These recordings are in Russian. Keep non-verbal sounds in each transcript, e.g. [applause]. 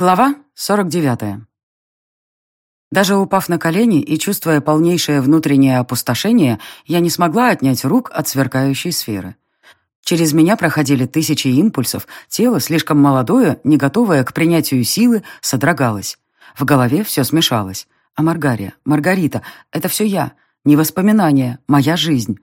Глава 49. Даже упав на колени и чувствуя полнейшее внутреннее опустошение, я не смогла отнять рук от сверкающей сферы. Через меня проходили тысячи импульсов, тело, слишком молодое, не готовое к принятию силы, содрогалось. В голове все смешалось. А Маргария, Маргарита — это все я, не воспоминания, моя жизнь.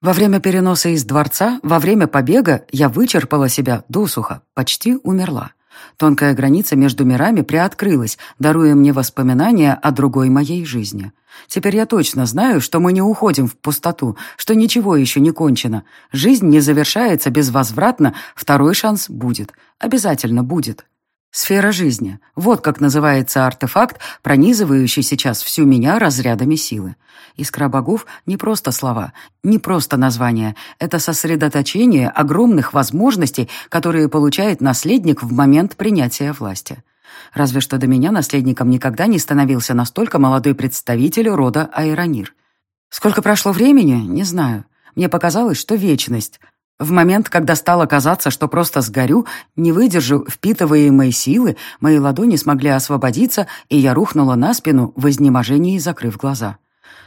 Во время переноса из дворца, во время побега я вычерпала себя досуха, почти умерла. Тонкая граница между мирами приоткрылась, даруя мне воспоминания о другой моей жизни. Теперь я точно знаю, что мы не уходим в пустоту, что ничего еще не кончено. Жизнь не завершается безвозвратно, второй шанс будет. Обязательно будет. Сфера жизни. Вот как называется артефакт, пронизывающий сейчас всю меня разрядами силы. Искра богов — не просто слова, не просто название. Это сосредоточение огромных возможностей, которые получает наследник в момент принятия власти. Разве что до меня наследником никогда не становился настолько молодой представитель рода Айронир. Сколько прошло времени, не знаю. Мне показалось, что вечность — в момент, когда стало казаться, что просто сгорю, не выдержу впитываемой силы, мои ладони смогли освободиться, и я рухнула на спину в изнеможении, закрыв глаза.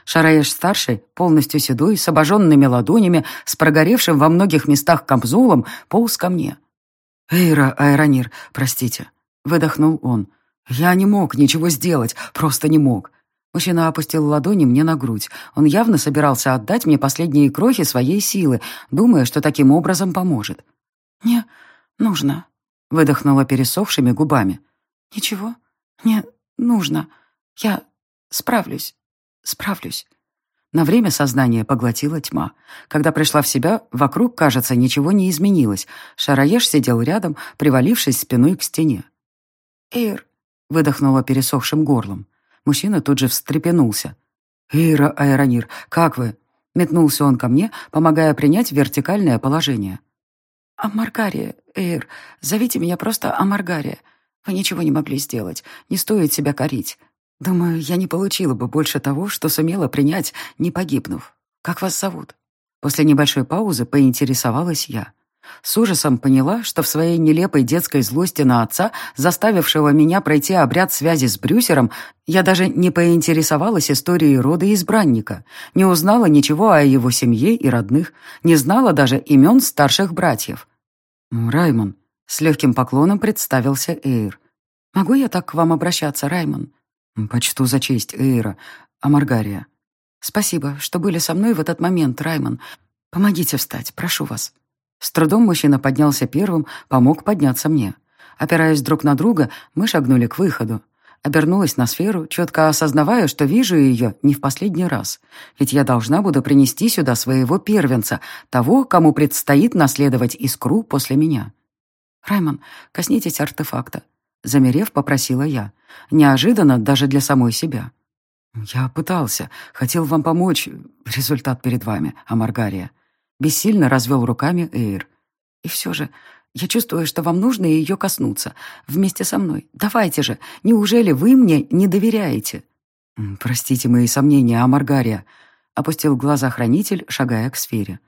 Шараеш-старший, полностью седой, с обожженными ладонями, с прогоревшим во многих местах камзолом, полз ко мне. «Эйра, Айронир, простите», — выдохнул он. «Я не мог ничего сделать, просто не мог. Мужчина опустил ладони мне на грудь. Он явно собирался отдать мне последние крохи своей силы, думая, что таким образом поможет. «Не нужно», — выдохнула пересохшими губами. «Ничего, не нужно. Я справлюсь, справлюсь». На время сознание поглотила тьма. Когда пришла в себя, вокруг, кажется, ничего не изменилось. Шараеш сидел рядом, привалившись спиной к стене. «Эйр», — выдохнула пересохшим горлом. Мужчина тут же встрепенулся. «Ира Айронир, как вы?» Метнулся он ко мне, помогая принять вертикальное положение. «Амаргария, Эйр, зовите меня просто Амаргария. Вы ничего не могли сделать, не стоит себя корить. Думаю, я не получила бы больше того, что сумела принять, не погибнув. Как вас зовут?» После небольшой паузы поинтересовалась я. С ужасом поняла, что в своей нелепой детской злости на отца, заставившего меня пройти обряд связи с Брюсером, я даже не поинтересовалась историей рода избранника, не узнала ничего о его семье и родных, не знала даже имен старших братьев. «Раймон», — с легким поклоном представился Эйр. «Могу я так к вам обращаться, Раймон?» «Почту за честь, Эйра. А Маргария?» «Спасибо, что были со мной в этот момент, Раймон. Помогите встать, прошу вас». С трудом мужчина поднялся первым, помог подняться мне. Опираясь друг на друга, мы шагнули к выходу. Обернулась на сферу, четко осознавая, что вижу ее не в последний раз. Ведь я должна буду принести сюда своего первенца, того, кому предстоит наследовать искру после меня. «Раймон, коснитесь артефакта», — замерев, попросила я. Неожиданно даже для самой себя. «Я пытался. Хотел вам помочь. Результат перед вами, Амаргария», Бессильно развел руками Эйр. «И все же, я чувствую, что вам нужно ее коснуться. Вместе со мной. Давайте же. Неужели вы мне не доверяете?» «Простите мои сомнения, Амаргария», — опустил глаза хранитель, шагая к сфере.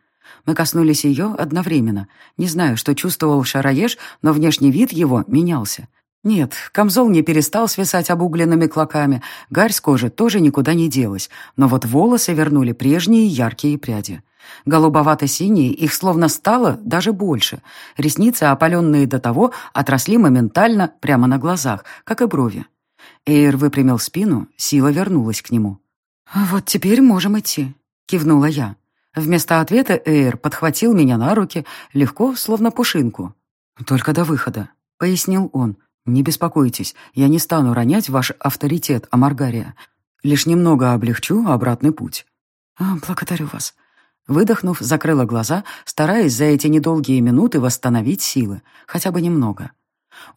Мы коснулись ее одновременно. Не знаю, что чувствовал Шараеш, но внешний вид его менялся. Нет, камзол не перестал свисать обугленными клоками, гарь с кожи тоже никуда не делась, но вот волосы вернули прежние яркие пряди. Голубовато-синие их словно стало даже больше. Ресницы, опаленные до того, отросли моментально прямо на глазах, как и брови. Эйр выпрямил спину, сила вернулась к нему. «Вот теперь можем идти», — кивнула я. Вместо ответа Эйр подхватил меня на руки, легко, словно пушинку. «Только до выхода», — пояснил он. «Не беспокойтесь, я не стану ронять ваш авторитет, Амаргария. Лишь немного облегчу обратный путь». «Благодарю вас», Выдохнув, закрыла глаза, стараясь за эти недолгие минуты восстановить силы, хотя бы немного.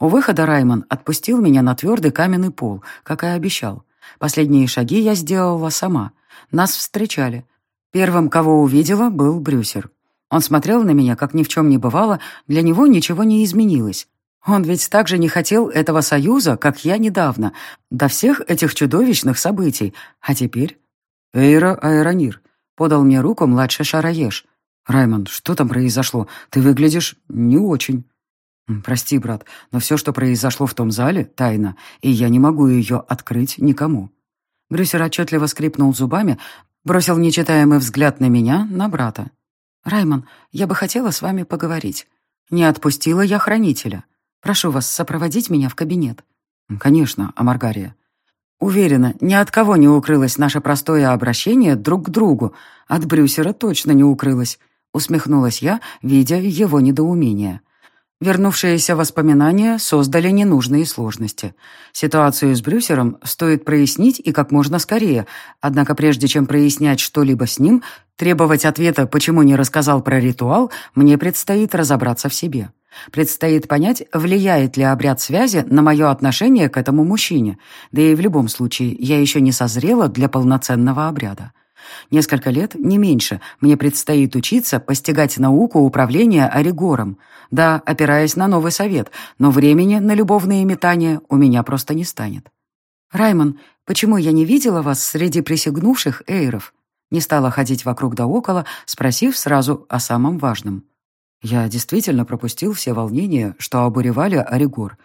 У выхода Раймон отпустил меня на твердый каменный пол, как и обещал. Последние шаги я сделала сама. Нас встречали. Первым, кого увидела, был Брюсер. Он смотрел на меня, как ни в чем не бывало, для него ничего не изменилось. Он ведь так же не хотел этого союза, как я недавно, до всех этих чудовищных событий. А теперь... «Эйра Аэронир, Подал мне руку младший Шараеш. «Раймонд, что там произошло? Ты выглядишь не очень». «Прости, брат, но все, что произошло в том зале, тайна, и я не могу ее открыть никому». Брюсер отчетливо скрипнул зубами, бросил нечитаемый взгляд на меня, на брата. «Раймон, я бы хотела с вами поговорить. Не отпустила я хранителя. Прошу вас сопроводить меня в кабинет». «Конечно, Амаргария». Уверена, ни от кого не укрылось наше простое обращение друг к другу. От Брюсера точно не укрылось. Усмехнулась я, видя его недоумение. Вернувшиеся воспоминания создали ненужные сложности. Ситуацию с Брюсером стоит прояснить и как можно скорее, однако прежде чем прояснять что-либо с ним, требовать ответа, почему не рассказал про ритуал, мне предстоит разобраться в себе. Предстоит понять, влияет ли обряд связи на мое отношение к этому мужчине, да и в любом случае я еще не созрела для полноценного обряда. Несколько лет, не меньше, мне предстоит учиться постигать науку управления оригором. Да, опираясь на новый совет, но времени на любовные метания у меня просто не станет. «Раймон, почему я не видела вас среди присягнувших эйров?» Не стала ходить вокруг да около, спросив сразу о самом важном. Я действительно пропустил все волнения, что обуревали Оригор.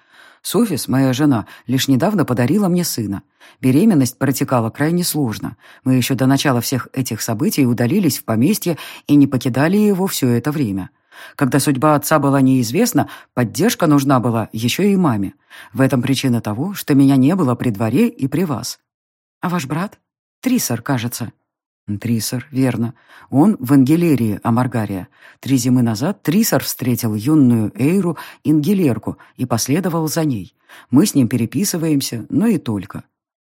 Софис, моя жена, лишь недавно подарила мне сына. Беременность протекала крайне сложно. Мы еще до начала всех этих событий удалились в поместье и не покидали его все это время. Когда судьба отца была неизвестна, поддержка нужна была еще и маме. В этом причина того, что меня не было при дворе и при вас. А ваш брат? Трисор, кажется. Трисор, верно. Он в Ангелерии, Амаргария. Три зимы назад Трисор встретил юную Эйру, Ингелерку, и последовал за ней. Мы с ним переписываемся, но и только.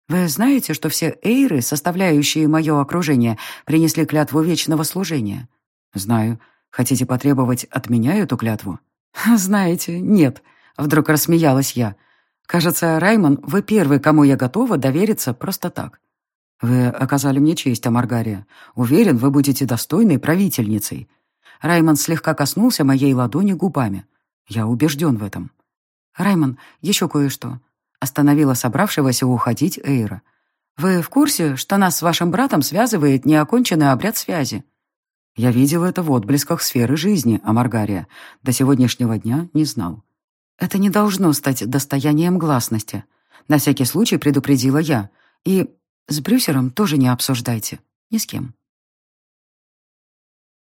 Вы знаете, что все Эйры, составляющие мое окружение, принесли клятву вечного служения? Знаю. Хотите потребовать от меня эту клятву? [laughs] Знаете, нет. Вдруг рассмеялась я. Кажется, Раймон, вы первый, кому я готова довериться просто так. «Вы оказали мне честь, Амаргария. Уверен, вы будете достойной правительницей». Раймон слегка коснулся моей ладони губами. Я убежден в этом. «Раймон, еще кое-что». Остановила собравшегося уходить Эйра. «Вы в курсе, что нас с вашим братом связывает неоконченный обряд связи?» Я видел это в отблесках сферы жизни, Амаргария. До сегодняшнего дня не знал. Это не должно стать достоянием гласности. На всякий случай предупредила я. И с Брюсером тоже не обсуждайте. Ни с кем.